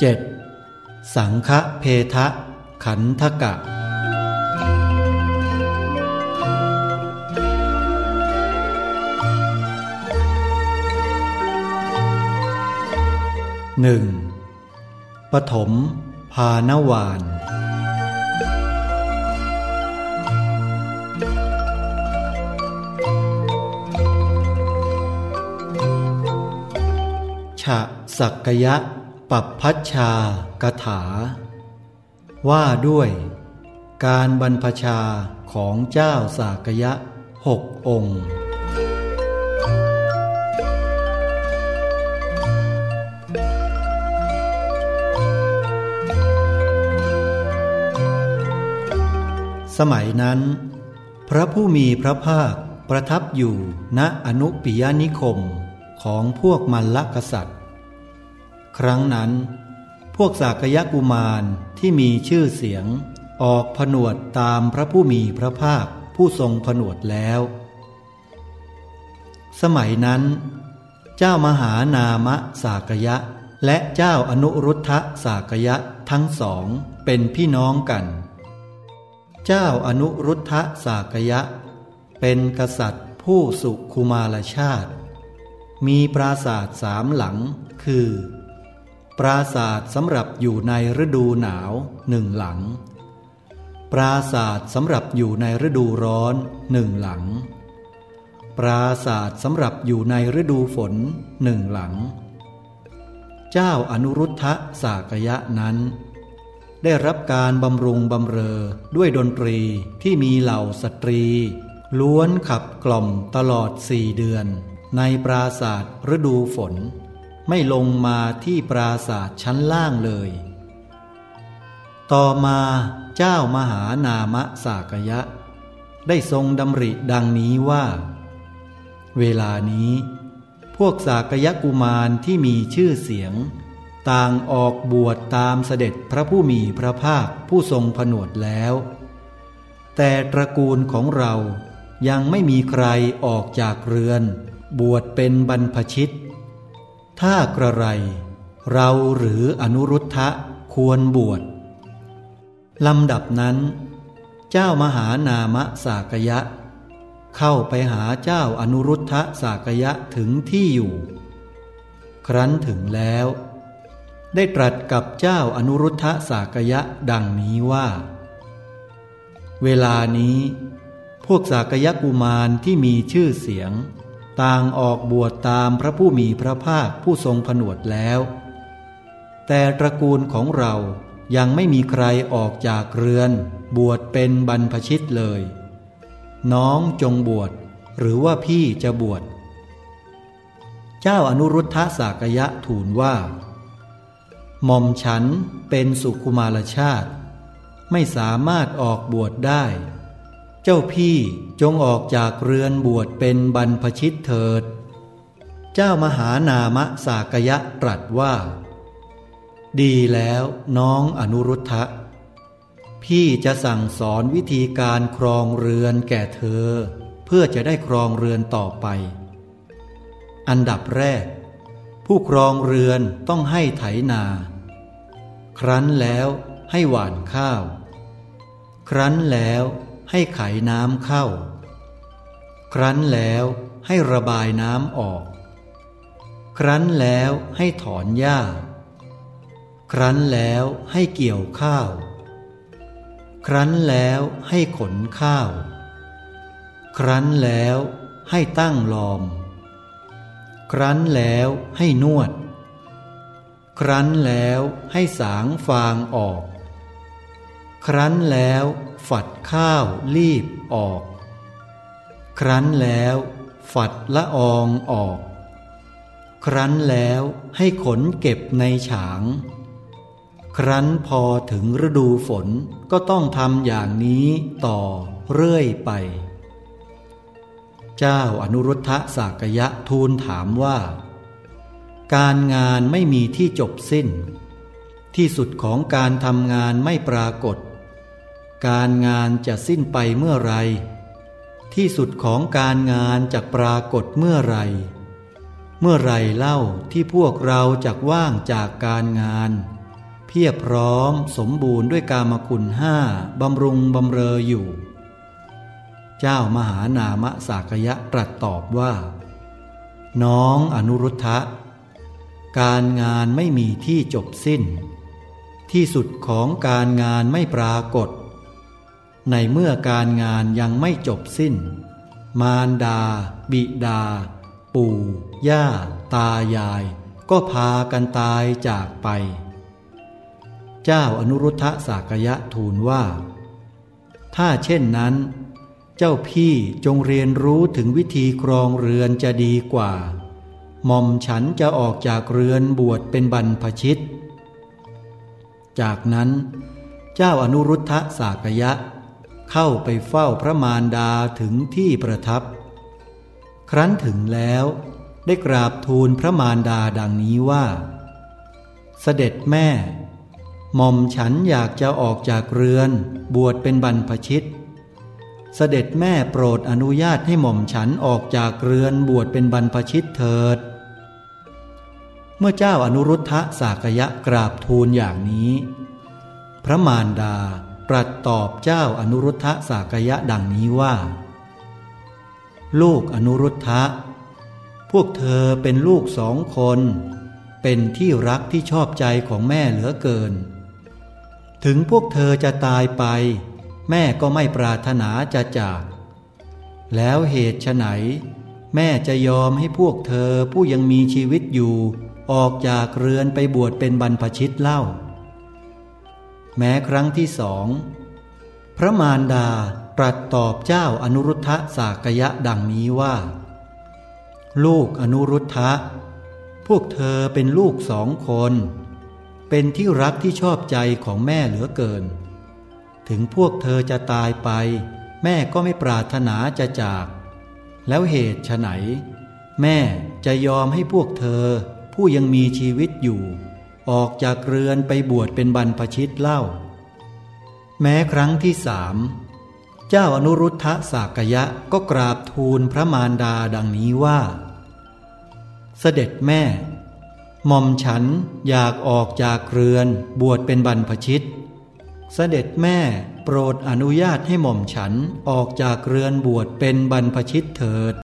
7. สังฆเพทะ ขันธกะหนึ่งปฐมพานวานฉะสักยะ ปัปพัชชากถา ว่าด้วย การบรรพชาของเจ้าสากยะหกองค์ สมัยนั้น พระผู้มีพระภาคประทับอยู่ณอนุปิยนิคมของพวกมัลลกษัตริย์ ครั้งนั้น พวกสากยกุมารที่มีชื่อเสียง ออกผนวดตามพระผู้มีพระภาคผู้ทรงผนวดแล้ว สมัยนั้น เจ้ามหานามะสากยะ และเจ้าอนุรุทธะสากยะทั้งสองเป็นพี่น้องกัน เจ้าอนุรุทธะสากยะ เป็นกษัตริย์ผู้สุคุมารชาติ มีปราสาทสามหลังคือ ปราสาทสำหรับอยู่ในฤดูหนาวหนึ่งหลัง ปราสาทสำหรับอยู่ในฤดูร้อนหนึ่งหลัง ปราสาทสำหรับอยู่ในฤดูฝนหนึ่งหลัง เจ้าอนุรุทธะสากยะนั้น ได้รับการบำรุงบำเรอด้วยดนตรีที่มีเหล่าสตรี ล้วนขับกล่อมตลอดสี่เดือน ในปราศาสตร์ฤดูฝน ไม่ลงมาที่ปราศาสชั้นล่างเลย ต่อมาเจ้ามหานามะสากยะ ได้ทรงดำริดังนี้ว่า เวลานี้พวกสากยะกุมารที่มีชื่อเสียง ต่างออกบวชตามเสด็จพระผู้มีพระภาคผู้ทรงผนวดแล้ว แต่ตระกูลของเรายังไม่มีใครออกจากเรือน บวชเป็นบรรพชิต ถ้ากระไร เราหรืออนุรุทธะควรบวชลำดับนั้น เจ้ามหานามะสากยะ เข้าไปหาเจ้าอนุรุทธะสากยะถึงที่อยู่ ครั้นถึงแล้ว ได้ตรัสกับเจ้าอนุรุทธะสากยะดังนี้ว่า เวลานี้ พวกสากยะกุมารที่มีชื่อเสียง ต่างออกบวชตามพระผู้มีพระภาคผู้ทรงผนวดแล้ว แต่ตระกูลของเรายังไม่มีใครออกจากเรือน บวชเป็นบรรพชิตเลย น้องจงบวช หรือว่าพี่จะบวช เจ้าอนุรุทธะสากยะทูลว่าหม่อมฉันเป็นสุคุมารชาติ ไม่สามารถออกบวชได้ เจ้าพี่จงออกจากเรือนบวชเป็นบรรพชิตเถิด เจ้ามหานามะสากยะตรัสว่า ดีแล้วน้องอนุรุทธะ พี่จะสั่งสอนวิธีการครองเรือนแก่เธอ เพื่อจะได้ครองเรือนต่อไป อันดับแรก ผู้ครองเรือนต้องให้ไถนา ครั้นแล้วให้หว่านข้าว ครั้นแล้ว ให้ไขน้ำเข้า ครั้นแล้วให้ระบายน้ำออก ครั้นแล้วให้ถอนหญ้า ครั้นแล้วให้เกี่ยวข้าว ครั้นแล้วให้ขนข้าว ครั้นแล้วให้ตั้งลอม ครั้นแล้วให้นวด ครั้นแล้วให้สางฟางออก รั้นแล้วฝัดข้าวรีบออก ครั้นแล้วฝัดละอองออก ครั้นแล้วให้ขนเก็บในฉาง ครั้นพอถึงฤดูฝนก็ต้องทำอย่างนี้ต่อเรื่อยไป เจ้าอนุรุทธะสากยะทูลถามว่า การงานไม่มีที่จบสิ้น ที่สุดของการทำงานไม่ปรากฏ การงานจะสิ้นไปเมื่อไร ที่สุดของการงานจะปรากฏเมื่อไร เมื่อไรเล่าที่พวกเราจะว่างจากการงาน เพียบพร้อมสมบูรณ์ด้วยกามคุณห้าบำรุงบำเรออยู่ เจ้ามหานามสากยะตรัสตอบว่า น้องอนุรุทธะ การงานไม่มีที่จบสิ้น ที่สุดของการงานไม่ปรากฏ ในเมื่อการงานยังไม่จบสิ้น มารดา บิดา ปู่ ย่า ตายาย ก็พากันตายจากไป เจ้าอนุรุทธะสากยะทูลว่า ถ้าเช่นนั้น เจ้าพี่จงเรียนรู้ถึงวิธีครองเรือนจะดีกว่า หม่อมฉันจะออกจากเรือนบวชเป็นบรรพชิต จากนั้น เจ้าอนุรุทธะสากยะ เข้าไปเฝ้าพระมารดาถึงที่ประทับ ครั้นถึงแล้วได้กราบทูลพระมารดาดังนี้ว่า เสด็จแม่ หม่อมฉันอยากจะออกจากเรือนบวชเป็นบรรพชิต เสด็จแม่โปรดอนุญาตให้หม่อมฉันออกจากเรือนบวชเป็นบรรพชิตเถิด เมื่อเจ้าอนุรุทธะสากยะกราบทูลอย่างนี้ พระมารดา ตรัสตอบเจ้าอนุรุทธะสากยะดังนี้ว่า ลูกอนุรุทธะ พวกเธอเป็นลูกสองคน เป็นที่รักที่ชอบใจของแม่เหลือเกิน ถึงพวกเธอจะตายไป แม่ก็ไม่ปรารถนาจะจาก แล้วเหตุไฉนแม่จะยอมให้พวกเธอผู้ยังมีชีวิตอยู่ ออกจากเรือนไปบวชเป็นบรรพชิตเล่า แม้ครั้งที่สอง พระมารดาตรัสตอบเจ้าอนุรุทธะสากยะดังนี้ว่า ลูกอนุรุทธะ พวกเธอเป็นลูกสองคน เป็นที่รักที่ชอบใจของแม่เหลือเกิน ถึงพวกเธอจะตายไป แม่ก็ไม่ปรารถนาจะจาก แล้วเหตุไฉนแม่จะยอมให้พวกเธอผู้ยังมีชีวิตอยู่ ออกจากเรือนไปบวชเป็นบรรพชิตเล่า แม้ครั้งที่สามเจ้าอนุรุทธะสากยะก็กราบทูลพระมารดาดังนี้ว่า เสด็จแม่หม่อมฉันอยากออกจากเรือนบวชเป็นบรรพชิต เสด็จแม่โปรดอนุญาตให้หม่อมฉันออกจากเรือนบวชเป็นบรรพชิตเถิด